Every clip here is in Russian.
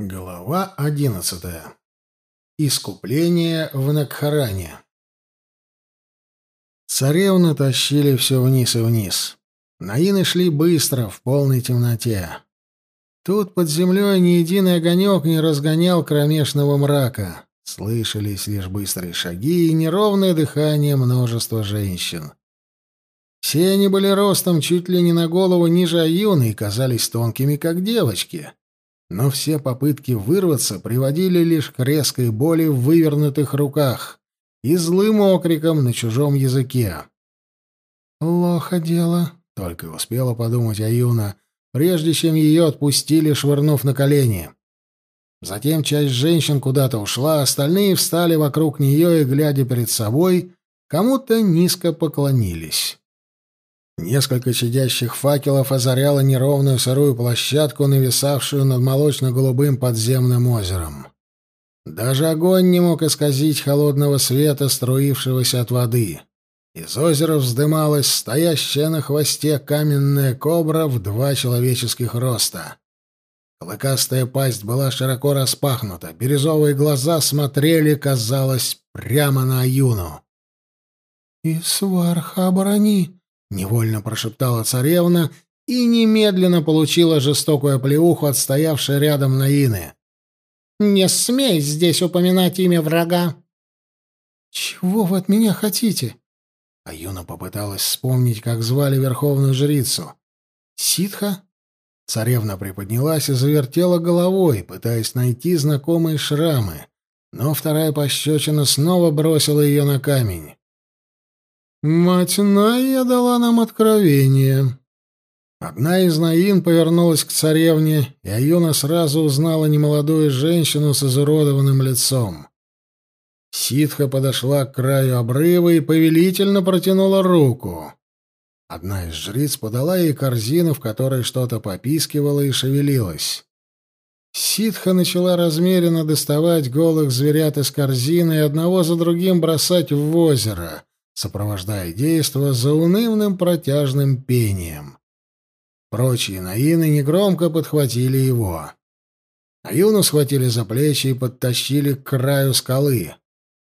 Глава одиннадцатая. Искупление в Накхаране. Царевны тащили все вниз и вниз. Наины шли быстро, в полной темноте. Тут под землей ни единый огонек не разгонял кромешного мрака. Слышались лишь быстрые шаги и неровное дыхание множества женщин. Все они были ростом чуть ли не на голову ниже Аюны и казались тонкими, как девочки но все попытки вырваться приводили лишь к резкой боли в вывернутых руках и злым окриком на чужом языке. «Плохо дело», — только успела подумать Аюна, прежде чем ее отпустили, швырнув на колени. Затем часть женщин куда-то ушла, остальные встали вокруг нее и, глядя перед собой, кому-то низко поклонились. Несколько чадящих факелов озаряло неровную сырую площадку, нависавшую над молочно-голубым подземным озером. Даже огонь не мог исказить холодного света, струившегося от воды. Из озера вздымалась стоящая на хвосте каменная кобра в два человеческих роста. Клыкастая пасть была широко распахнута, бирюзовые глаза смотрели, казалось, прямо на Аюну. «Исварха, оборони!» — невольно прошептала царевна и немедленно получила жестокую оплеуху от стоявшей рядом Наины. «Не смей здесь упоминать имя врага!» «Чего вы от меня хотите?» Аюна попыталась вспомнить, как звали верховную жрицу. «Ситха?» Царевна приподнялась и завертела головой, пытаясь найти знакомые шрамы, но вторая пощечина снова бросила ее на камень. Мать Найя дала нам откровение. Одна из Наин повернулась к царевне, и Аюна сразу узнала немолодую женщину с изуродованным лицом. Ситха подошла к краю обрыва и повелительно протянула руку. Одна из жриц подала ей корзину, в которой что-то попискивало и шевелилось. Ситха начала размеренно доставать голых зверят из корзины и одного за другим бросать в озеро, сопровождая действо заунывным протяжным пением. Прочие наины негромко подхватили его. Аюну схватили за плечи и подтащили к краю скалы.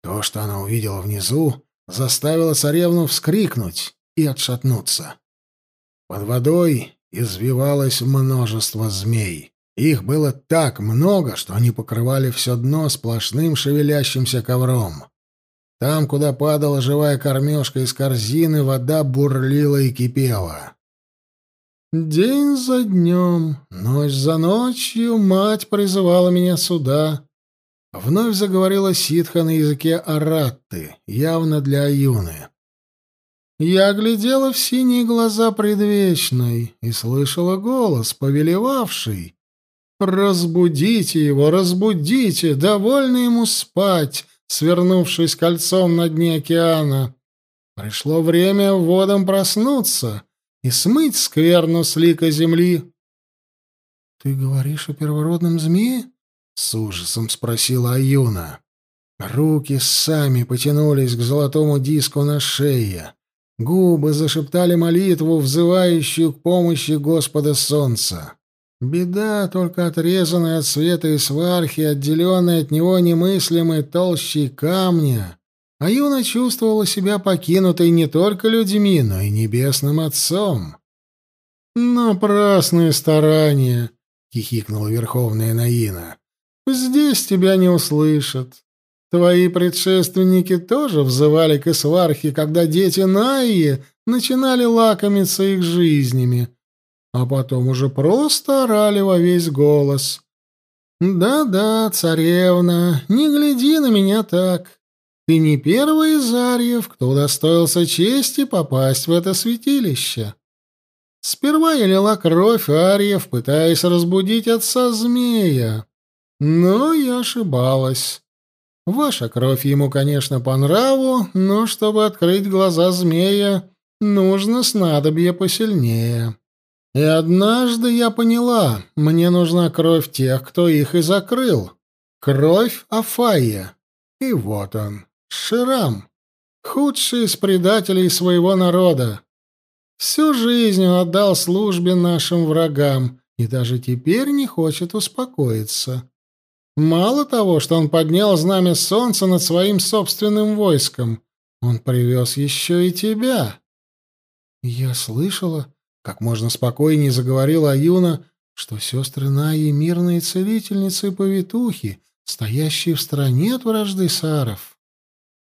То, что она увидела внизу, заставило царевну вскрикнуть и отшатнуться. Под водой извивалось множество змей. Их было так много, что они покрывали все дно сплошным шевелящимся ковром. Там, куда падала живая кормежка из корзины, вода бурлила и кипела. День за днем, ночь за ночью мать призывала меня сюда. Вновь заговорила ситха на языке аратты, явно для Аюны. Я глядела в синие глаза предвечной и слышала голос, повелевавший. «Разбудите его, разбудите, довольно ему спать, свернувшись кольцом на дне океана. Пришло время водам проснуться и смыть скверну с лика земли. — Ты говоришь о первородном змее? — с ужасом спросила Аюна. Руки сами потянулись к золотому диску на шее. Губы зашептали молитву, взывающую к помощи Господа Солнца. Беда, только отрезанная от света и свархи, отделенная от него немыслимой толщей камня. А Юна чувствовала себя покинутой не только людьми, но и небесным отцом. «Напрасные старания!» — хихикнула Верховная Наина. «Здесь тебя не услышат. Твои предшественники тоже взывали к Исвархе, когда дети Наи начинали лакомиться их жизнями, а потом уже просто орали во весь голос. «Да-да, царевна, не гляди на меня так. Ты не первый из арьев, кто удостоился чести попасть в это святилище. Сперва я лила кровь арьев, пытаясь разбудить отца змея. Но я ошибалась. Ваша кровь ему, конечно, по нраву, но чтобы открыть глаза змея, нужно снадобье посильнее». И однажды я поняла, мне нужна кровь тех, кто их и закрыл. Кровь Афая. И вот он, Ширам, худший из предателей своего народа. Всю жизнь он отдал службе нашим врагам и даже теперь не хочет успокоиться. Мало того, что он поднял знамя солнца над своим собственным войском, он привез еще и тебя. Я слышала, как можно спокойнее заговорила Аюна, что сестры Наи — мирные целительницы и повитухи, стоящие в стороне от вражды саров.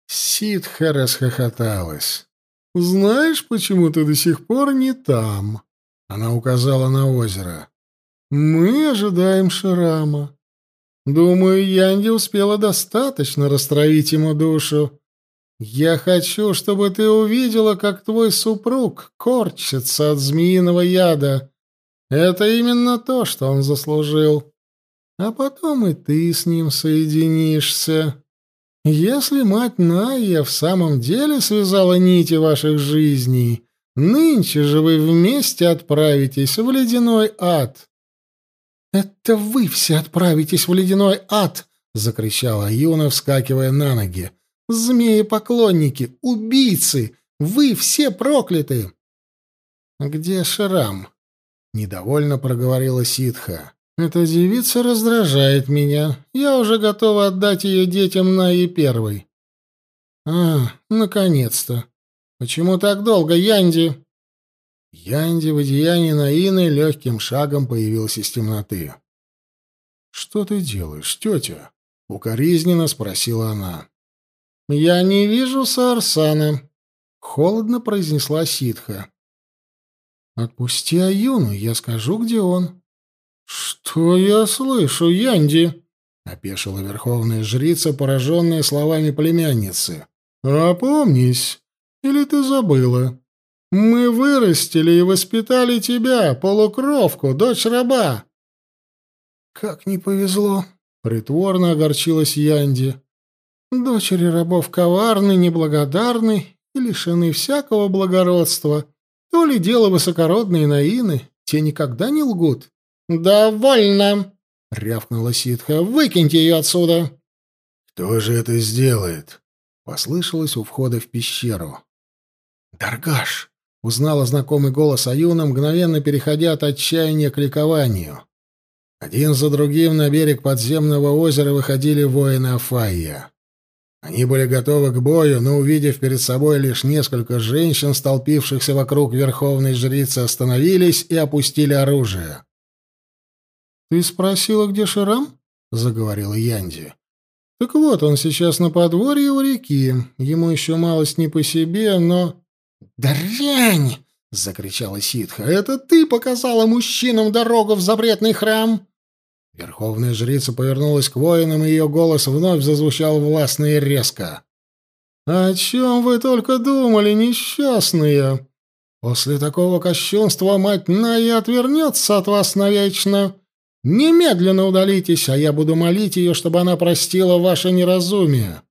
Ситха расхохоталась. «Знаешь, почему ты до сих пор не там?» Она указала на озеро. «Мы ожидаем Шрама. Думаю, Янди успела достаточно растравить ему душу. Я хочу, чтобы ты увидела, как твой супруг корчится от змеиного яда. Это именно то, что он заслужил. А потом и ты с ним соединишься. Если мать Найя в самом деле связала нити ваших жизней, нынче же вы вместе отправитесь в ледяной ад. «Это вы все отправитесь в ледяной ад!» — закричала Юна, вскакивая на ноги. «Змеи-поклонники! Убийцы! Вы все прокляты!» «Где Шрам?» — недовольно проговорила ситха. «Эта девица раздражает меня. Я уже готова отдать ее детям на и первой». «А, наконец-то! Почему так долго, Янди?» Янди в одеянии Наины легким шагом появился из темноты. «Что ты делаешь, тетя?» — укоризненно спросила она. «Я не вижу Саарсана», — холодно произнесла ситха. «Отпусти Аюну, я скажу, где он». «Что я слышу, Янди?» — опешила верховная жрица, пораженная словами племянницы. «Опомнись, или ты забыла?» Мы вырастили и воспитали тебя, полукровку, дочь раба. Как не повезло, притворно огорчилась Янди. Дочери рабов коварны, неблагодарны и лишены всякого благородства. То ли дело высокородные наины, те никогда не лгут. «Довольно!» — рявкнула ситха. «Выкиньте ее отсюда!» «Кто же это сделает?» — послышалось у входа в пещеру. «Даргаш!» Узнала знакомый голос Аюна, мгновенно переходя от отчаяния к ликованию. Один за другим на берег подземного озера выходили воины Афайя. Они были готовы к бою, но, увидев перед собой лишь несколько женщин, столпившихся вокруг верховной жрицы, остановились и опустили оружие. «Ты спросила, где Ширам?» — заговорила Янди. «Так вот, он сейчас на подворье у реки. Ему еще малость не по себе, но...» «Дрянь!» — закричала ситха. «Это ты показала мужчинам дорогу в запретный храм?» Верховная жрица повернулась к воинам, и ее голос вновь зазвучал властно и резко. «О чем вы только думали, несчастные? После такого кощунства мать Ная отвернется от вас навечно. Немедленно удалитесь, а я буду молить ее, чтобы она простила ваше неразумие».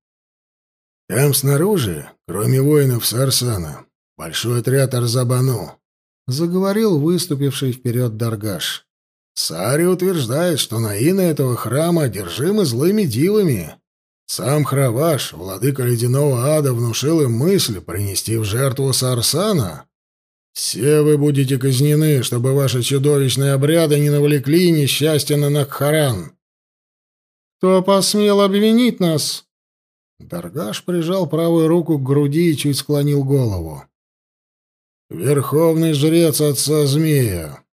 «Там снаружи, кроме воинов Сарсана, Большой отряд Арзабану, — заговорил выступивший вперед Даргаш. Сари утверждает, что наины этого храма одержимы злыми дивами. Сам Храваш, владыка ледяного ада, внушил им мысль принести в жертву Сарсана. Все вы будете казнены, чтобы ваши чудовищные обряды не навлекли несчастья на Накхаран. Кто посмел обвинить нас? Даргаш прижал правую руку к груди и чуть склонил голову. Верховный жрец отца змея.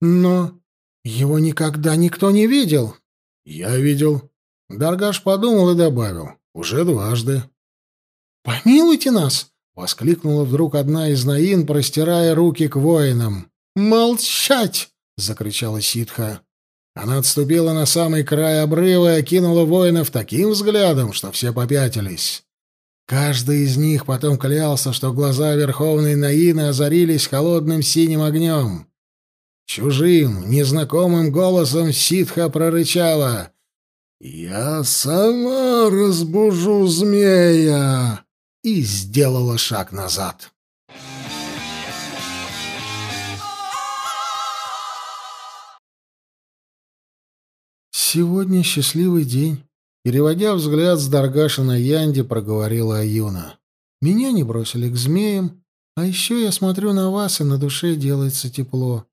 Но его никогда никто не видел. Я видел. Даргаш подумал и добавил. Уже дважды. «Помилуйте нас!» — воскликнула вдруг одна из наин, простирая руки к воинам. «Молчать!» — закричала ситха. Она отступила на самый край обрыва и окинула воинов таким взглядом, что все попятились. Каждый из них потом клялся, что глаза Верховной Наины озарились холодным синим огнем. Чужим, незнакомым голосом ситха прорычала «Я сама разбужу змея!» и сделала шаг назад. Сегодня счастливый день. Переводя взгляд с Даргаша на Янди, проговорила Аюна. «Меня не бросили к змеям, а еще я смотрю на вас, и на душе делается тепло».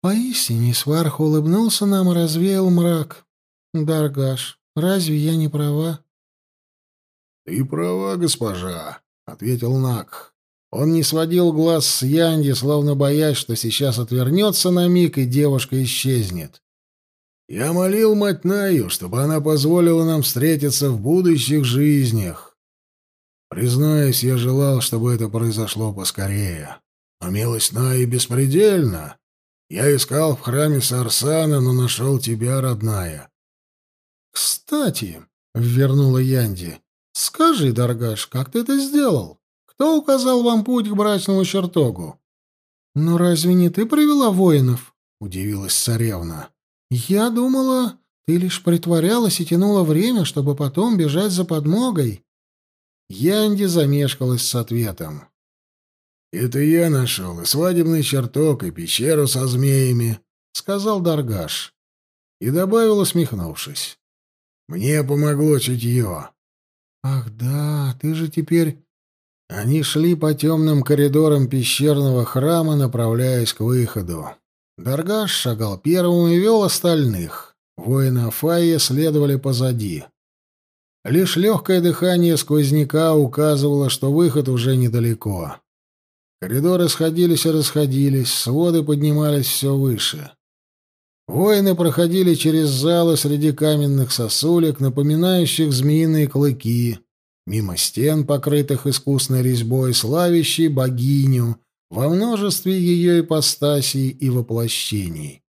Поистине Сварх улыбнулся нам и развеял мрак. Даргаш, разве я не права? Ты права, госпожа, ответил Нак. Он не сводил глаз с Янди, словно боясь, что сейчас отвернется на миг, и девушка исчезнет. Я молил мать Наю, чтобы она позволила нам встретиться в будущих жизнях. Признаюсь, я желал, чтобы это произошло поскорее. Но милость Наи беспредельна. Я искал в храме Сарсана, но нашел тебя, родная. — Кстати, — вернула Янди, — скажи, Даргаш, как ты это сделал? Кто указал вам путь к брачному чертогу? — Ну разве не ты привела воинов? — удивилась царевна. — Я думала, ты лишь притворялась и тянула время, чтобы потом бежать за подмогой. Янди замешкалась с ответом. — Это я нашел и свадебный чертог, и пещеру со змеями, — сказал Даргаш. И добавил, усмехнувшись. — Мне помогло чутье. — Ах да, ты же теперь они шли по темным коридорам пещерного храма, направляясь к выходу. Даргаш шагал первым и вел остальных. Воины Афайя следовали позади. Лишь легкое дыхание сквозняка указывало, что выход уже недалеко. Коридоры сходились и расходились, своды поднимались все выше. Воины проходили через залы среди каменных сосулек, напоминающих змеиные клыки, мимо стен, покрытых искусной резьбой, славящей богиню во множестве ее ипостасей и воплощений.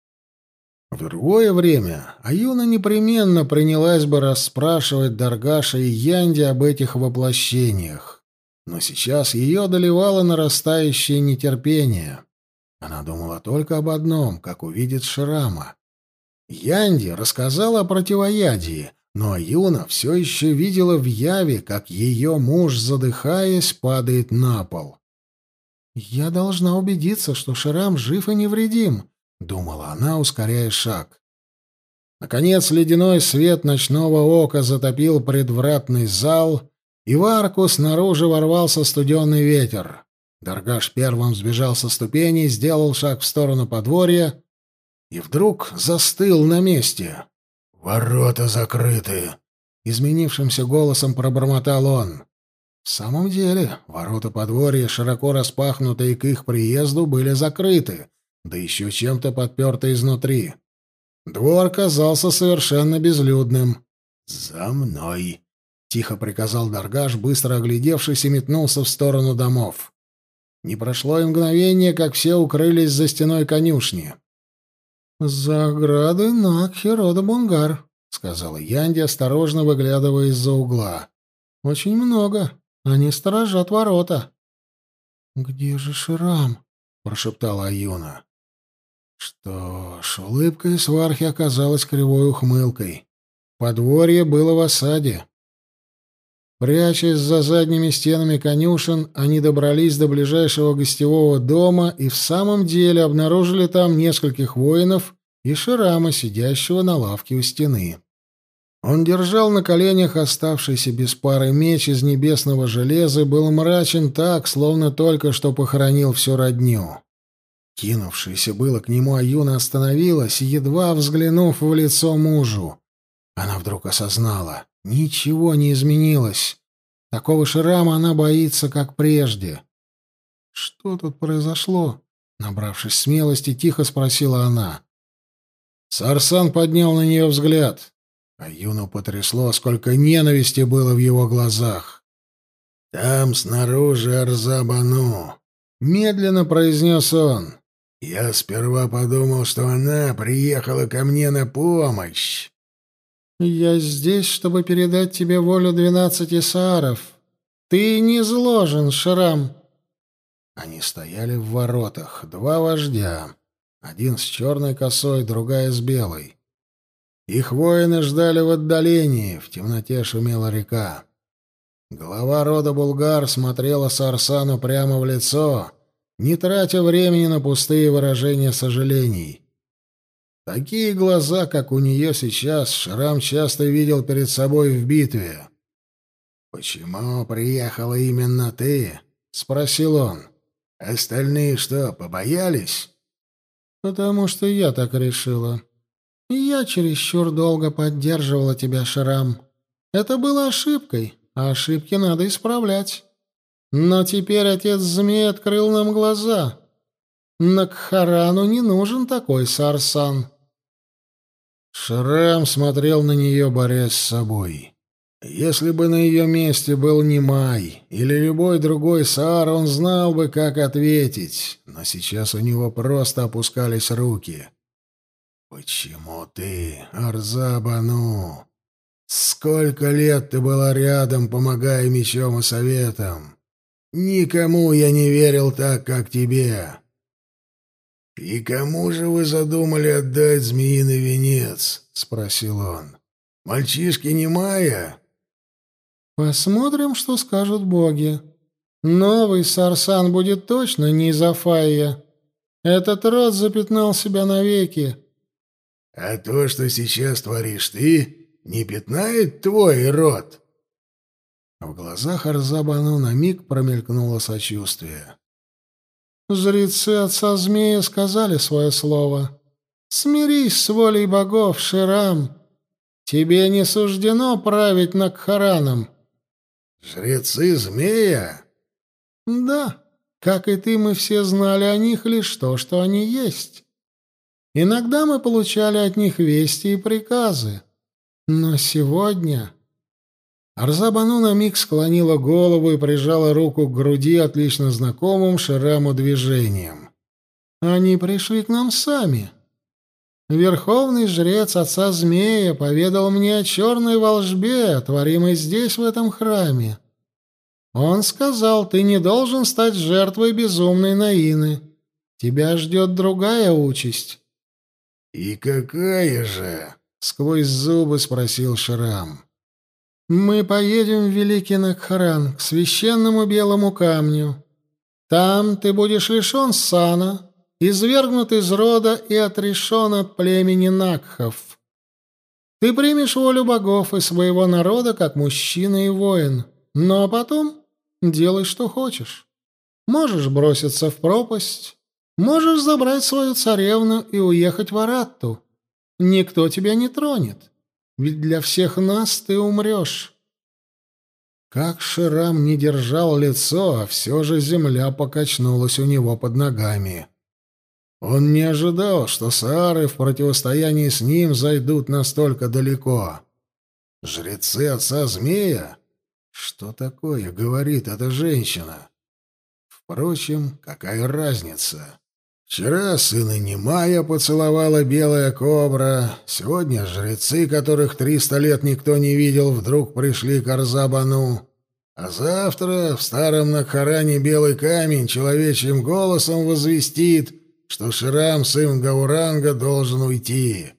В другое время Аюна непременно принялась бы расспрашивать Даргаша и Янди об этих воплощениях, но сейчас ее одолевало нарастающее нетерпение. Она думала только об одном, как увидит Шрама. Янди рассказала о противоядии, но Юна все еще видела в яве, как ее муж, задыхаясь, падает на пол. «Я должна убедиться, что Шрам жив и невредим», — думала она, ускоряя шаг. Наконец ледяной свет ночного ока затопил предвратный зал, и в арку снаружи ворвался студенный ветер. Даргаш первым сбежал со ступеней, сделал шаг в сторону подворья и вдруг застыл на месте. «Ворота закрыты!» — изменившимся голосом пробормотал он. В самом деле, ворота подворья, широко распахнутые к их приезду, были закрыты, да еще чем-то подперты изнутри. Двор казался совершенно безлюдным. «За мной!» — тихо приказал Даргаш, быстро оглядевшись и метнулся в сторону домов. Не прошло и мгновение, как все укрылись за стеной конюшни. «За оградой Накхи рода Бунгар», — сказала Янди, осторожно выглядывая из-за угла. «Очень много. Они сторожат ворота». «Где же Ширам?» — прошептала Аюна. Что ж, улыбка свархи оказалась кривой ухмылкой. Подворье было в осаде. Прячась за задними стенами конюшен, они добрались до ближайшего гостевого дома и в самом деле обнаружили там нескольких воинов и Ширама, сидящего на лавке у стены. Он держал на коленях оставшийся без пары меч из небесного железа и был мрачен так, словно только что похоронил всю родню. Кинувшаяся было к нему Аюна остановилась, едва взглянув в лицо мужу. Она вдруг осознала. Ничего не изменилось. Такого шрама она боится, как прежде. «Что тут произошло?» Набравшись смелости, тихо спросила она. Сарсан поднял на нее взгляд. А Юну потрясло, сколько ненависти было в его глазах. «Там снаружи Арзабану», — медленно произнес он. «Я сперва подумал, что она приехала ко мне на помощь. «Я здесь, чтобы передать тебе волю двенадцати сааров. Ты не зложен, Шрам». Они стояли в воротах, два вождя. Один с черной косой, другая с белой. Их воины ждали в отдалении, в темноте шумела река. Глава рода Булгар смотрела Сарсану прямо в лицо, не тратя времени на пустые выражения сожалений. Такие глаза, как у нее сейчас, Шрам часто видел перед собой в битве. «Почему приехала именно ты?» — спросил он. «Остальные что, побоялись?» «Потому что я так решила. Я чересчур долго поддерживала тебя, Шрам. Это было ошибкой, а ошибки надо исправлять. Но теперь отец змей открыл нам глаза. Накхарану не нужен такой Сарсан. Шрам смотрел на нее, борясь с собой. Если бы на ее месте был Немай или любой другой Саар, он знал бы, как ответить, но сейчас у него просто опускались руки. «Почему ты, Арзабану? Сколько лет ты была рядом, помогая мечом и советом? Никому я не верил так, как тебе. «И кому же вы задумали отдать змеиный венец?» — спросил он. «Мальчишки не Майя?» «Посмотрим, что скажут боги. Новый Сарсан будет точно не из Афая. Этот род запятнал себя навеки». «А то, что сейчас творишь ты, не пятнает твой род?» В глазах Арзабану на миг промелькнуло сочувствие. Жрецы отца змея сказали свое слово. «Смирись с волей богов, Ширам. Тебе не суждено править над Хараном». «Жрецы змея?» «Да, как и ты, мы все знали о них лишь то, что они есть. Иногда мы получали от них вести и приказы. Но сегодня...» Арзабану на миг склонила голову и прижала руку к груди отлично знакомым Шираму движением. «Они пришли к нам сами. Верховный жрец отца Змея поведал мне о черной волжбе, творимой здесь, в этом храме. Он сказал, ты не должен стать жертвой безумной Наины. Тебя ждет другая участь». «И какая же?» — сквозь зубы спросил Шрам. Мы поедем в Великий Накхаран, к священному белому камню. Там ты будешь лишен сана, извергнут из рода и отрешен от племени Накхов. Ты примешь волю богов и своего народа как мужчина и воин, но потом делай, что хочешь. Можешь броситься в пропасть, можешь забрать свою царевну и уехать в Аратту. Никто тебя не тронет. Ведь для всех нас ты умрешь. Как Ширам не держал лицо, а все же земля покачнулась у него под ногами. Он не ожидал, что Саары в противостоянии с ним зайдут настолько далеко. Жрецы отца змея? Что такое, говорит эта женщина? Впрочем, какая разница? Вчера сына Немая поцеловала белая кобра, сегодня жрецы, которых триста лет никто не видел, вдруг пришли к Арзабану, а завтра в старом Накхаране белый камень человечьим голосом возвестит, что Ширам, сын Гауранга, должен уйти.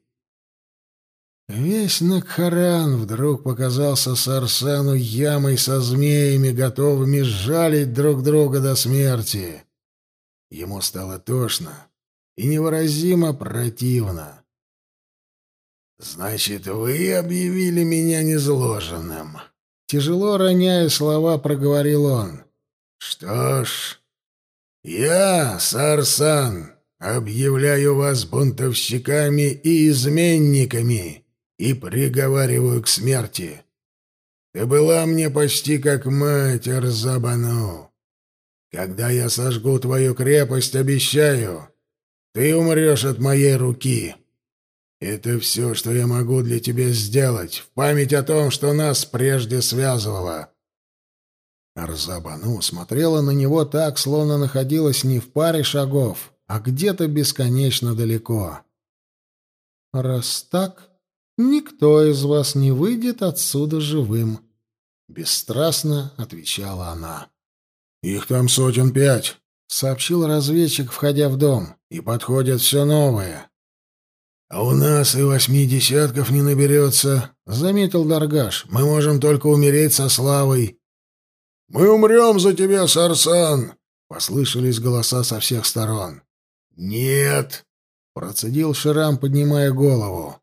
Весь Накхаран вдруг показался Сарсану ямой со змеями, готовыми сжалить друг друга до смерти. Ему стало тошно и невыразимо противно. «Значит, вы объявили меня незложенным?» Тяжело роняя слова, проговорил он. «Что ж, я, Сарсан, объявляю вас бунтовщиками и изменниками и приговариваю к смерти. Ты была мне почти как мать, Арзабану. Когда я сожгу твою крепость, обещаю, ты умрешь от моей руки. Это все, что я могу для тебя сделать, в память о том, что нас прежде связывало». Арзабану смотрела на него так, словно находилась не в паре шагов, а где-то бесконечно далеко. «Раз так, никто из вас не выйдет отсюда живым», — бесстрастно отвечала она. «Их там сотен пять», — сообщил разведчик, входя в дом. «И подходят все новые». «А у нас и восьми десятков не наберется», — заметил Даргаш. «Мы можем только умереть со славой». «Мы умрем за тебя, Сарсан!» — послышались голоса со всех сторон. «Нет!» — процедил Ширам, поднимая голову.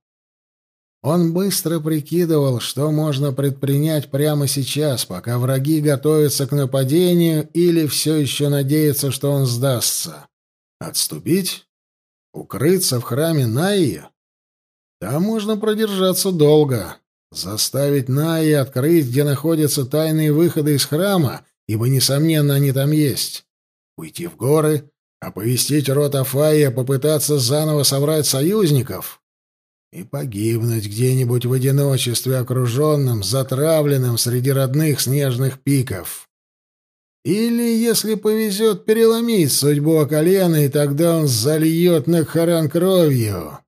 Он быстро прикидывал, что можно предпринять прямо сейчас, пока враги готовятся к нападению или все еще надеются, что он сдастся. Отступить? Укрыться в храме Найи? Там можно продержаться долго. Заставить Наи открыть, где находятся тайные выходы из храма, ибо, несомненно, они там есть. Уйти в горы, оповестить рот Афаия, попытаться заново собрать союзников и погибнуть где-нибудь в одиночестве, окруженным, затравленным среди родных снежных пиков. Или, если повезет, переломить судьбу Акалена, и тогда он зальет Накхаран кровью.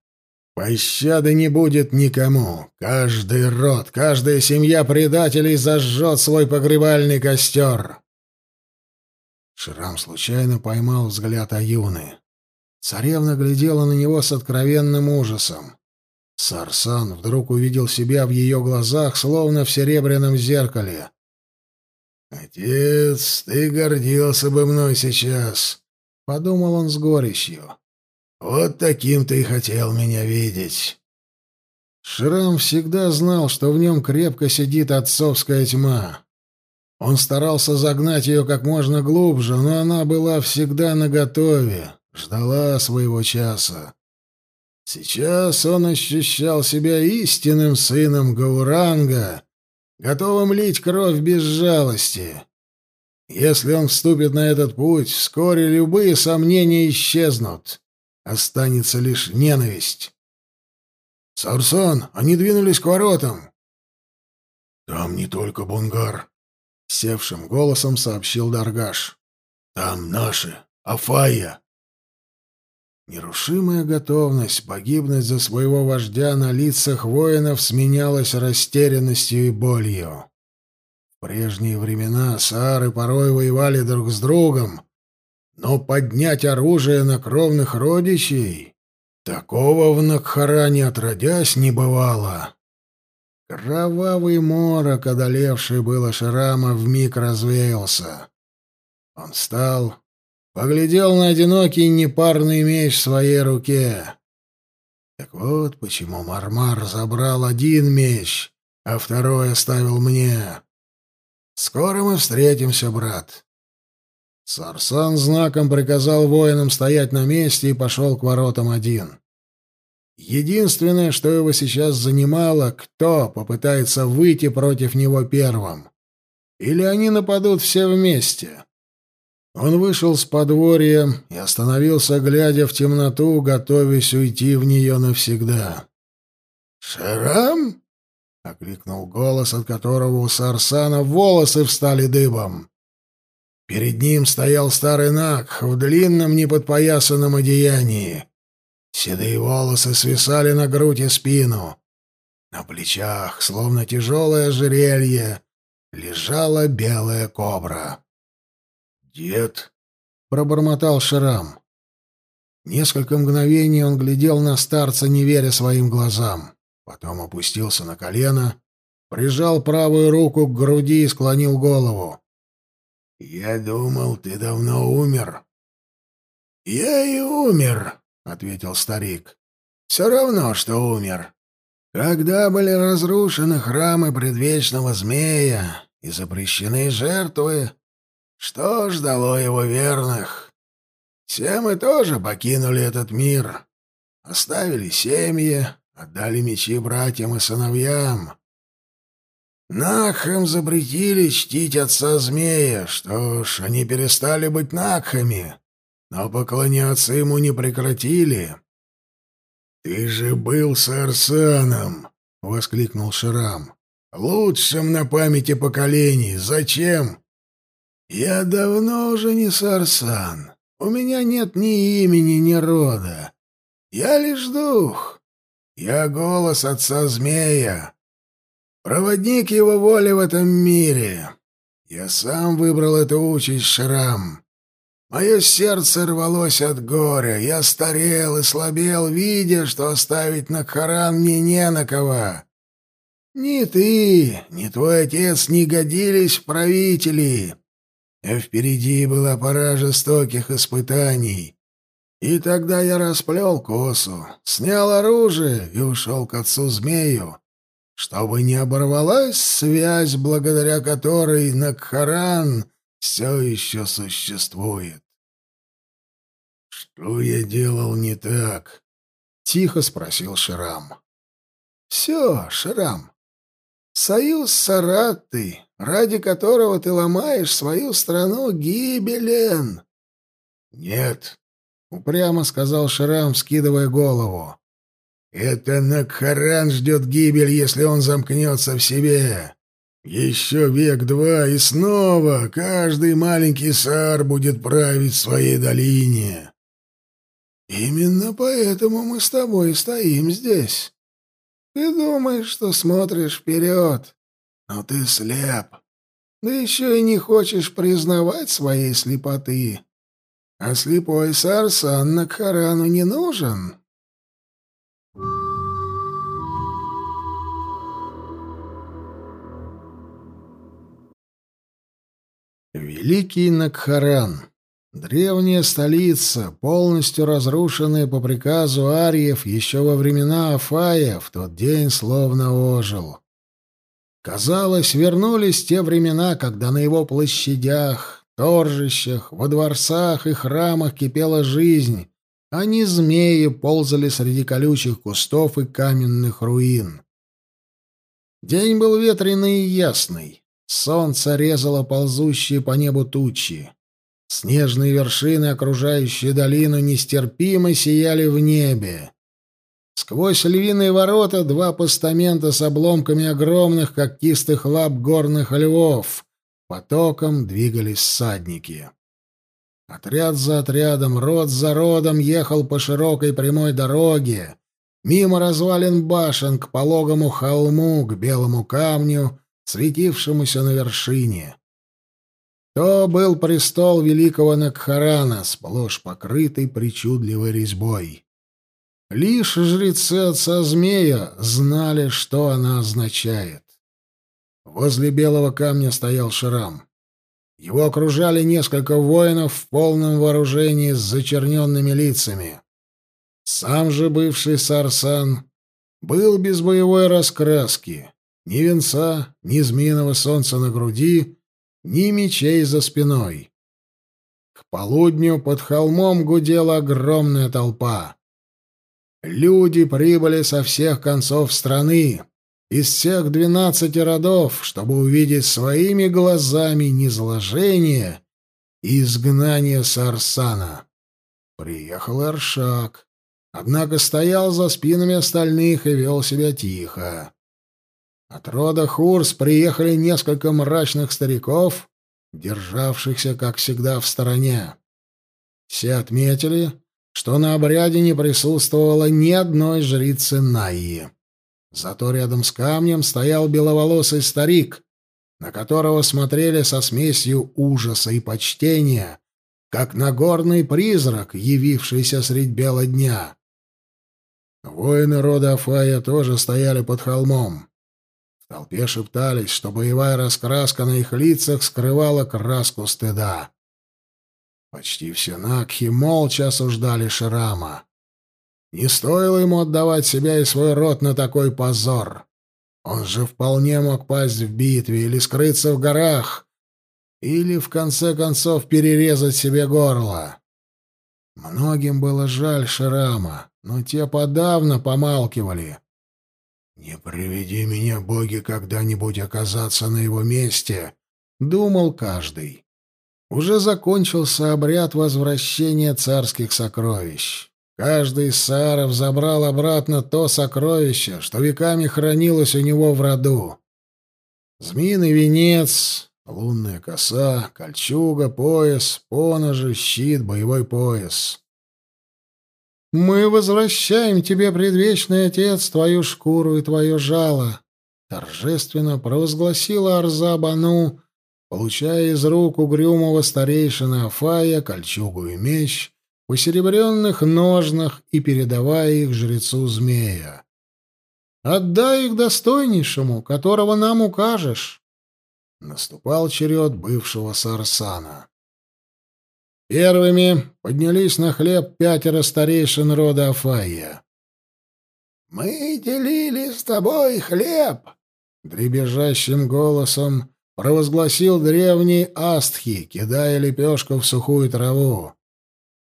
Пощады не будет никому. Каждый род, каждая семья предателей зажжет свой погребальный костер. Шрам случайно поймал взгляд Аюны. Царевна глядела на него с откровенным ужасом. Сарсан вдруг увидел себя в ее глазах, словно в серебряном зеркале. «Отец, ты гордился бы мной сейчас», — подумал он с горечью. «Вот таким ты и хотел меня видеть». Шрам всегда знал, что в нем крепко сидит отцовская тьма. Он старался загнать ее как можно глубже, но она была всегда наготове, ждала своего часа. Сейчас он ощущал себя истинным сыном Гауранга, готовым лить кровь без жалости. Если он вступит на этот путь, вскоре любые сомнения исчезнут. Останется лишь ненависть. «Сарсан, они двинулись к воротам!» «Там не только бунгар», — севшим голосом сообщил Даргаш. «Там наши, Афая!» Нерушимая готовность погибнуть за своего вождя на лицах воинов сменялась растерянностью и болью. В прежние времена саары порой воевали друг с другом, но поднять оружие на кровных родичей такого в Накхаране отродясь не бывало. Кровавый морок, одолевший было Шрама, вмиг развеялся. Он встал, поглядел на одинокий непарный меч в своей руке. Так вот почему Мармар забрал один меч, а второй оставил мне. Скоро мы встретимся, брат. Сарсан знаком приказал воинам стоять на месте и пошел к воротам один. Единственное, что его сейчас занимало, кто попытается выйти против него первым. Или они нападут все вместе. Он вышел с подворья и остановился, глядя в темноту, готовясь уйти в нее навсегда. «Шарам?» — окликнул голос, от которого у Сарсана волосы встали дыбом. Перед ним стоял старый Нак в длинном неподпоясанном одеянии. Седые волосы свисали на грудь и спину. На плечах, словно тяжелое ожерелье, лежала белая кобра. «Дед!» — пробормотал Шрам. Несколько мгновений он глядел на старца, не веря своим глазам. Потом опустился на колено, прижал правую руку к груди и склонил голову. «Я думал, ты давно умер». «Я и умер», — ответил старик. «Все равно, что умер. Когда были разрушены храмы предвечного змея и запрещены жертвы, что ждало его верных? Все мы тоже покинули этот мир. Оставили семьи, отдали мечи братьям и сыновьям. Накхам запретили чтить отца змея. Что ж, они перестали быть Накхами, но поклоняться ему не прекратили. «Ты же был с Арсаном!» — воскликнул Шрам. «Лучшим на памяти поколений. Зачем?» «Я давно уже не Сарсан. У меня нет ни имени, ни рода. Я лишь дух. Я голос отца змея. Проводник его воли в этом мире. Я сам выбрал эту участь, Шрам. Мое сердце рвалось от горя. Я старел и слабел, видя, что оставить на Харан мне не на кого. Ни ты, ни твой отец не годились в правители а впереди была пора жестоких испытаний. И тогда я расплел косу, снял оружие и ушел к отцу-змею, чтобы не оборвалась связь, благодаря которой Накхаран все еще существует. «Что я делал не так?» — тихо спросил Шрам. Все, Шрам. Союз с Сараттой, ради которого ты ломаешь свою страну, гибелен. Нет, упрямо сказал Шрам, скидывая голову. Это Накхаран ждет гибель, если он замкнется в себе. Еще век-два, и снова каждый маленький сар будет править своей долине. Именно поэтому мы с тобой стоим здесь. Ты думаешь, что смотришь вперед, но ты слеп. Да еще и не хочешь признавать своей слепоты. А слепой Сарсан Накхарану не нужен. Великий Накхаран. Древняя столица, полностью разрушенная по приказу ариев еще во времена Афая, в тот день словно ожил. Казалось, вернулись те времена, когда на его площадях, торжищах, во дворцах и храмах кипела жизнь, а не змеи ползали среди колючих кустов и каменных руин. День был ветреный и ясный. Солнце резало ползущие по небу тучи. Снежные вершины, окружающие долину, нестерпимо сияли в небе. Сквозь львиные ворота два постамента с обломками огромных когтистых лап горных львов. Потоком двигались всадники. Отряд за отрядом, род за родом ехал по широкой прямой дороге, мимо развалин башен к пологому холму, к белому камню, светившемуся на вершине. То был престол великого Накхарана, сплошь покрытый причудливой резьбой. Лишь жрецы отца змея знали, что она означает. Возле белого камня стоял Шрам. Его окружали несколько воинов в полном вооружении с зачерненными лицами. Сам же бывший Сарсан был без боевой раскраски, ни венца, ни змеиного солнца на груди, ни мечей за спиной. К полудню под холмом гудела огромная толпа. Люди прибыли со всех концов страны, из всех двенадцати родов, чтобы увидеть своими глазами низложение и изгнание Сарсана. Приехал Аршак, однако стоял за спинами остальных и вел себя тихо. От рода Хурс приехали несколько мрачных стариков, державшихся, как всегда, в стороне. Все отметили, что на обряде не присутствовало ни одной жрицы Найи. Зато рядом с камнем стоял беловолосый старик, на которого смотрели со смесью ужаса и почтения, как на горный призрак, явившийся средь бела дня. Воины рода Афая тоже стояли под холмом. В толпе шептались, что боевая раскраска на их лицах скрывала краску стыда. Почти все Накхи молча осуждали Шрама. Не стоило ему отдавать себя и свой род на такой позор. Он же вполне мог пасть в битве или скрыться в горах, или, в конце концов, перерезать себе горло. Многим было жаль Шрама, но те подавно помалкивали. «Не приведи меня, боги, когда-нибудь оказаться на его месте», — думал каждый. Уже закончился обряд возвращения царских сокровищ. Каждый из сааров забрал обратно то сокровище, что веками хранилось у него в роду. Змеиный венец, лунная коса, кольчуга, пояс, поножи, щит, боевой пояс. «Мы возвращаем тебе, предвечный отец, твою шкуру и твое жало», — торжественно провозгласила Арзабану, получая из рук угрюмого старейшина Афая кольчугу и меч, посеребренных ножнах и передавая их жрецу змея. «Отдай их достойнейшему, которого нам укажешь». Наступал черед бывшего Сарсана. Первыми поднялись на хлеб пятеро старейшин рода Афая. «Мы делили с тобой хлеб!» — дребезжащим голосом провозгласил древний Астхи, кидая лепешку в сухую траву.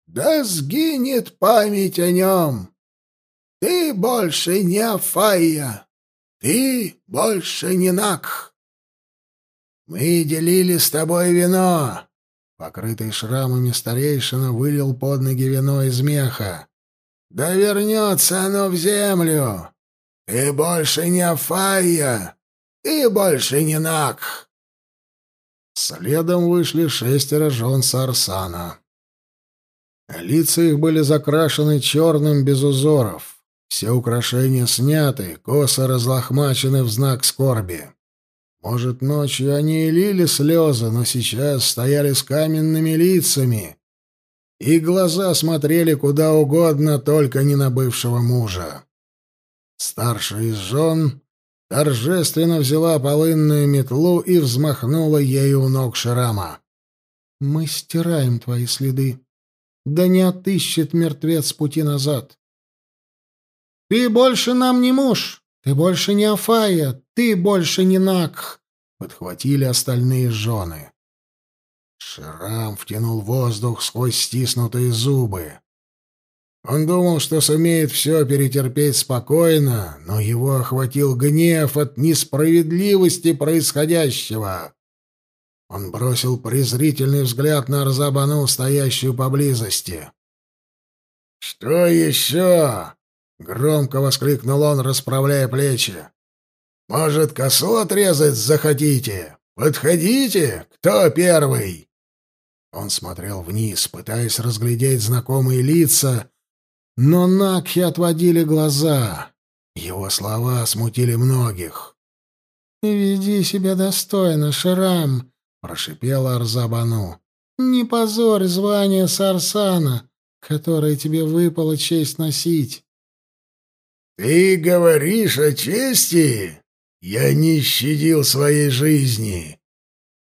«Да сгинет память о нем!» ты больше не Афая, ты больше не Нак. Мы делили с тобой вино, Покрытый шрамами старейшина вылил под ноги вино из меха. «Да вернется оно в землю! Ты больше не Афая! Ты больше не Нак!» Следом вышли шестеро жен Сарсана. Лица их были закрашены черным без узоров. Все украшения сняты, косы разлохмачены в знак скорби. Может, ночью они и лили слезы, но сейчас стояли с каменными лицами, и глаза смотрели куда угодно, только не на бывшего мужа. Старшая из жен торжественно взяла полынную метлу и взмахнула ею у ног Шрама. «Мы стираем твои следы. Да не отыщет мертвец пути назад». «Ты больше нам не муж!» «Ты больше не Афая, ты больше не Накх!» — подхватили остальные жены. Шрам втянул воздух сквозь стиснутые зубы. Он думал, что сумеет все перетерпеть спокойно, но его охватил гнев от несправедливости происходящего. Он бросил презрительный взгляд на Арзабану, стоящую поблизости. «Что еще?» Громко воскликнул он, расправляя плечи. «Может, косу отрезать захотите? Подходите! Кто первый?» Он смотрел вниз, пытаясь разглядеть знакомые лица, но Накхи отводили глаза. Его слова смутили многих. «Веди себя достойно, Шрам», — прошипела Арзабану. «Не позорь звание Сарсана, которое тебе выпало честь носить. «Ты говоришь о чести? Я не щадил своей жизни.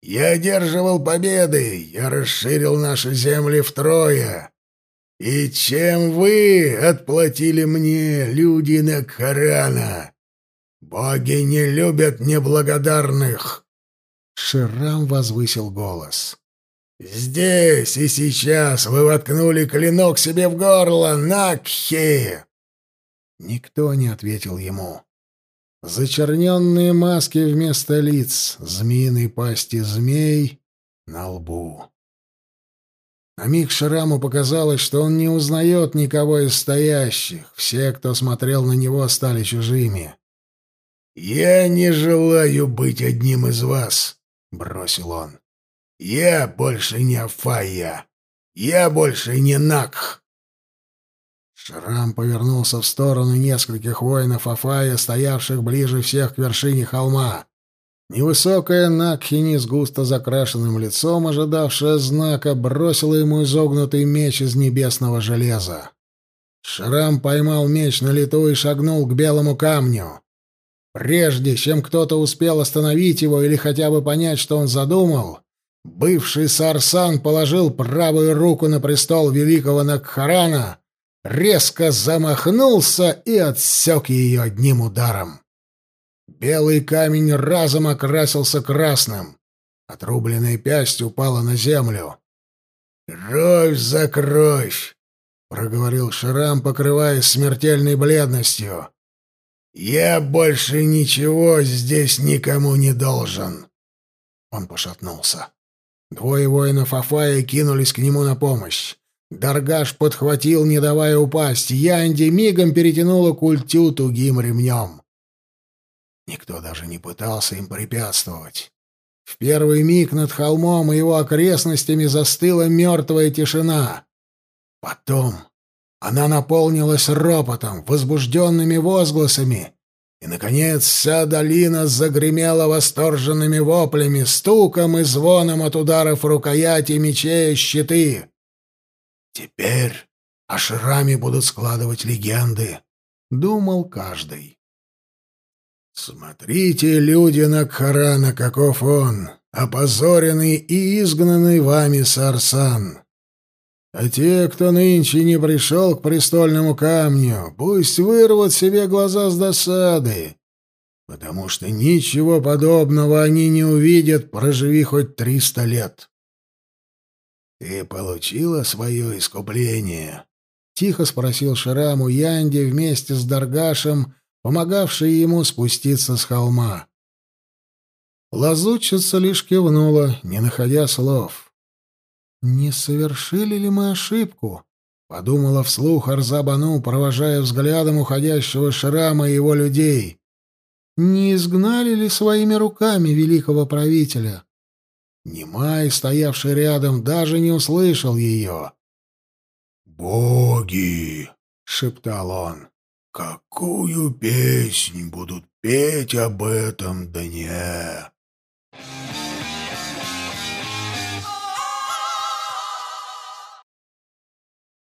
Я одерживал победы, я расширил наши земли втрое. И чем вы отплатили мне, люди Накхарана? Боги не любят неблагодарных!» Ширам возвысил голос. «Здесь и сейчас вы воткнули клинок себе в горло, Накхи!» Никто не ответил ему. Зачерненные маски вместо лиц, змеиной пасти змей на лбу. На миг Шраму показалось, что он не узнает никого из стоящих. Все, кто смотрел на него, стали чужими. «Я не желаю быть одним из вас», — бросил он. «Я больше не Афая. Я больше не Накх. Шрам повернулся в сторону нескольких воинов Афая, стоявших ближе всех к вершине холма. Невысокая Накхини с густо закрашенным лицом, ожидавшая знака, бросила ему изогнутый меч из небесного железа. Шрам поймал меч на лету и шагнул к белому камню. Прежде чем кто-то успел остановить его или хотя бы понять, что он задумал, бывший Сарсан положил правую руку на престол великого Накхарана резко замахнулся и отсек ее одним ударом. Белый камень разом окрасился красным. Отрубленная пясть упала на землю. «Кровь за кровь!» — проговорил Шрам, покрываясь смертельной бледностью. «Я больше ничего здесь никому не должен!» Он пошатнулся. Двое воинов Афая кинулись к нему на помощь. Даргаш подхватил, не давая упасть. Янди мигом перетянула культю тугим ремнем. Никто даже не пытался им препятствовать. В первый миг над холмом и его окрестностями застыла мертвая тишина. Потом она наполнилась ропотом, возбужденными возгласами, и, наконец, вся долина загремела восторженными воплями, стуком и звоном от ударов рукояти мечей и щиты. Теперь о шраме будут складывать легенды, — думал каждый. Смотрите, люди Накхарана, каков он, опозоренный и изгнанный вами Сарсан. А те, кто нынче не пришел к престольному камню, пусть вырвут себе глаза с досады, потому что ничего подобного они не увидят, проживи хоть триста лет. «Ты получила свое искупление?» тихо спросил Шираму Янди вместе с Даргашем, помогавший ему спуститься с холма. Лазутчица лишь кивнула, не находя слов. «Не совершили ли мы ошибку?» — подумала вслух Арзабану, провожая взглядом уходящего Шрама и его людей. «Не изгнали ли своими руками великого правителя?» Немай, стоявший рядом, даже не услышал ее. «Боги!» — шептал он. «Какую песнь будут петь об этом дне?»